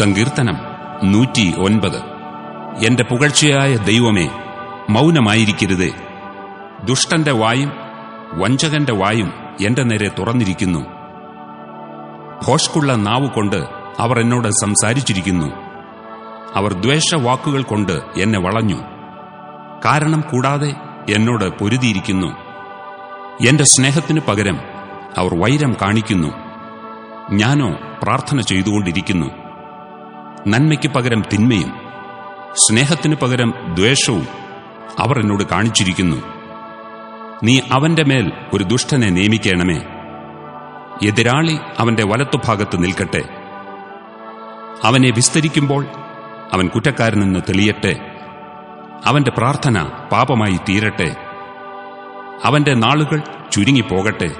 സങ്കീർത്തനം നൂറ്റി ഒൻപത് എന്റെ പുകഴ്ചയായ ദൈവമേ മൗനമായിരിക്കരുതേ. ദുഷ്ടന്റെ വായും വഞ്ചകന്റെ വായും എന്റെ നേരെ തുറന്നിരിക്കുന്നു. ഭോഷ്കുള്ള നാവ് കൊണ്ട് അവർ എന്നോട് സംസാരിച്ചിരിക്കുന്നു. അവർ ദ്വേഷവാക്കുകൾ കൊണ്ട് എന്നെ വളഞ്ഞു. കാരണം കൂടാതെ എന്നോട് പൊരുതിയിരിക്കുന്നു. എന്റെ സ്നേഹത്തിനു പകരം അവർ വൈരം കാണിക്കുന്നു. ഞാനോ പ്രാർത്ഥന ചെയ്തുകൊണ്ടിരിക്കുന്നു. നന്മയ്ക്ക് പകരം തിന്മയും സ്നേഹത്തിനു പകരം ദ്വേഷവും അവർ എന്നോട് കാണിച്ചിരിക്കുന്നു. നീ അവന്റെ മേൽ ഒരു ദുഷ്ടനെ നിയമിക്കണമേ. എതിരാളി അവന്റെ വലത്തുഭാഗത്ത് നിൽക്കട്ടെ. അവനെ വിസ്തരിക്കുമ്പോൾ അവൻ കുറ്റക്കാരനെന്ന് തെളിയട്ടെ. അവന്റെ പ്രാർത്ഥന പാപമായി തീരട്ടെ. അവന്റെ നാളുകൾ ചുരുങ്ങിപ്പോകട്ടെ.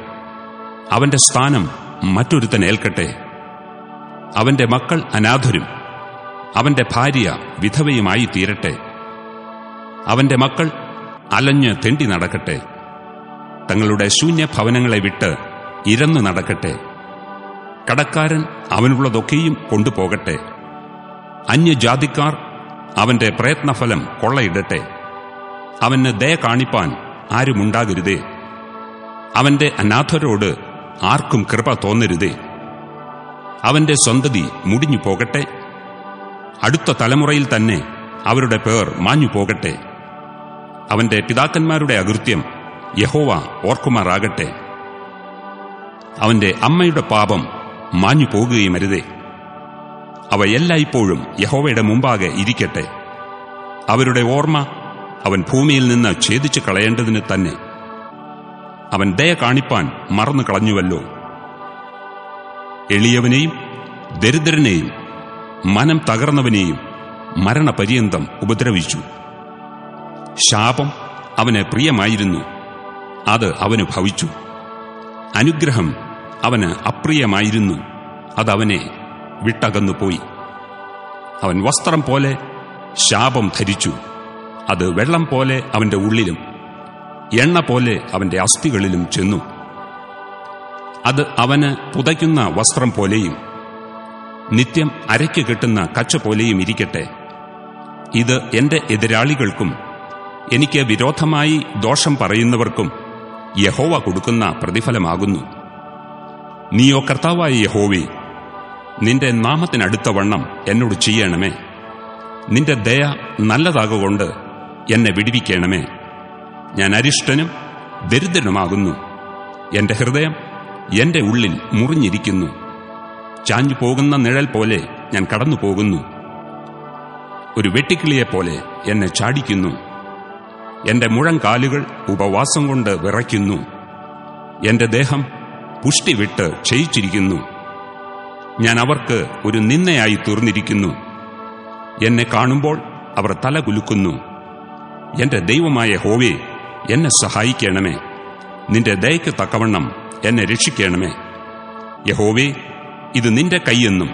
അവന്റെ സ്ഥാനം മറ്റൊരുത്തൻ ഏൽക്കട്ടെ. അവന്റെ മക്കൾ അനാഥരും അവന്റെ ഭാര്യ വിധവയുമായി തീരട്ടെ അവന്റെ മക്കൾ അലഞ്ഞ് തെണ്ടി നടക്കട്ടെ. തങ്ങളുടെ ശൂന്യഭവനങ്ങളെ വിട്ട് ഇരന്നു നടക്കട്ടെ. കടക്കാരൻ അവനുള്ളതൊക്കെയും കൊണ്ടുപോകട്ടെ. അന്യജാതിക്കാർ അവന്റെ പ്രയത്നഫലം കൊള്ളയിടട്ടെ. അവന് ദയ കാണിപ്പാൻ ആരുമുണ്ടാകരുതേ. അവന്റെ അനാഥരോട് ആർക്കും കൃപ തോന്നരുതേ. അവന്റെ സ്വന്തതി മുടിഞ്ഞു പോകട്ടെ അടുത്ത തലമുറയിൽ തന്നെ അവരുടെ പേർ മാഞ്ഞു പോകട്ടെ. അവന്റെ പിതാക്കന്മാരുടെ അകൃത്യം യഹോവ ഓർക്കുമാറാകട്ടെ. അവന്റെ അമ്മയുടെ പാപം മാഞ്ഞു പോകുകയും അരുതേ. അവ എല്ലായ്പ്പോഴും യഹോവയുടെ മുമ്പാകെ ഇരിക്കട്ടെ. അവരുടെ ഓർമ്മ അവൻ ഭൂമിയിൽ നിന്ന് ഛേദിച്ചു കളയേണ്ടതിന് തന്നെ. അവൻ ദയ കാണിപ്പാൻ മറന്നു കളഞ്ഞുവല്ലോ എളിയവനെയും ദരിദ്രനെയും മനം തകർന്നവനെയും മരണപര്യന്തം ഉപദ്രവിച്ചു. ശാപം അവന് പ്രിയമായിരുന്നു. അത് അവന് ഭവിച്ചു. അനുഗ്രഹം അവന് അപ്രിയമായിരുന്നു. അതവനെ വിട്ടകന്നുപോയി. അവൻ വസ്ത്രം പോലെ ശാപം ധരിച്ചു. അത് വെള്ളം പോലെ അവന്റെ ഉള്ളിലും എണ്ണ പോലെ അവന്റെ അസ്ഥികളിലും ചെന്നു. അത് അവന് പുതയ്ക്കുന്ന വസ്ത്രം പോലെയും നിത്യം അരയ്ക്ക് കിട്ടുന്ന കച്ച പോലെയും ഇരിക്കട്ടെ. ഇത് എന്റെ എതിരാളികൾക്കും എനിക്ക് വിരോധമായി ദോഷം പറയുന്നവർക്കും യഹോവ കൊടുക്കുന്ന പ്രതിഫലമാകുന്നു. നീയോ കർത്താവായ യഹോവി നിന്റെ നാമത്തിനടുത്ത വണ്ണം എന്നോട് ചെയ്യണമേ. നിന്റെ ദയ നല്ലതാകൊണ്ട് എന്നെ വിടിവിക്കണമേ. ഞാൻ അരിഷ്ടനും ദരിദ്രനുമാകുന്നു. എന്റെ ഹൃദയം എന്റെ ഉള്ളിൽ മുറിഞ്ഞിരിക്കുന്നു. ചാഞ്ഞു പോകുന്ന നിഴൽ പോലെ ഞാൻ കടന്നു പോകുന്നു. ഒരു വെട്ടിക്കിളിയെപ്പോലെ എന്നെ ചാടിക്കുന്നു. എന്റെ മുഴങ്കാലുകൾ ഉപവാസം കൊണ്ട് വിറയ്ക്കുന്നു. എന്റെ ദേഹം പുഷ്ടി വിട്ട് ക്ഷയിച്ചിരിക്കുന്നു. ഞാൻ അവർക്ക് ഒരു നിന്നയായി തീർന്നിരിക്കുന്നു. എന്നെ കാണുമ്പോൾ അവർ തല കുലുക്കുന്നു. എന്റെ ദൈവമായ ഹോവേ എന്നെ സഹായിക്കണമേ. നിന്റെ ദയയ്ക്ക് തക്കവണ്ണം എന്നെ രക്ഷിക്കണമേ. യഹോവേ ഇത് നിന്റെ കൈയെന്നും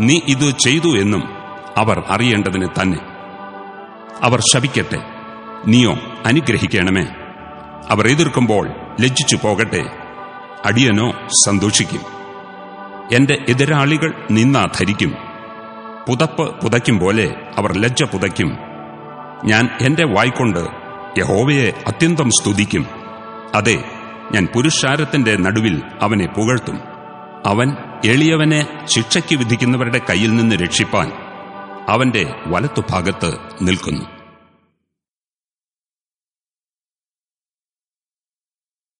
നീ ഇത് ചെയ്തു എന്നും അവർ അറിയേണ്ടതിന് തന്നെ. അവർ ശപിക്കട്ടെ. നീയോ അനുഗ്രഹിക്കണമേ. അവർ എതിർക്കുമ്പോൾ ലജ്ജിച്ചു പോകട്ടെ. അടിയനോ സന്തോഷിക്കും. എന്റെ എതിരാളികൾ നിന്നാ ധരിക്കും. പുതപ്പ് പുതയ്ക്കും പോലെ അവർ ലജ്ജ പുതയ്ക്കും. ഞാൻ എന്റെ വായ്കൊണ്ട് യഹോവയെ അത്യന്തം സ്തുതിക്കും. അതെ ഞാൻ പുരുഷാരത്തിന്റെ നടുവിൽ അവനെ പുകഴ്ത്തും. അവൻ എളിയവനെ ശിക്ഷയ്ക്ക് വിധിക്കുന്നവരുടെ കയ്യിൽ നിന്ന് രക്ഷിപ്പാൻ അവന്റെ വലത്തുഭാഗത്ത് നിൽക്കുന്നു.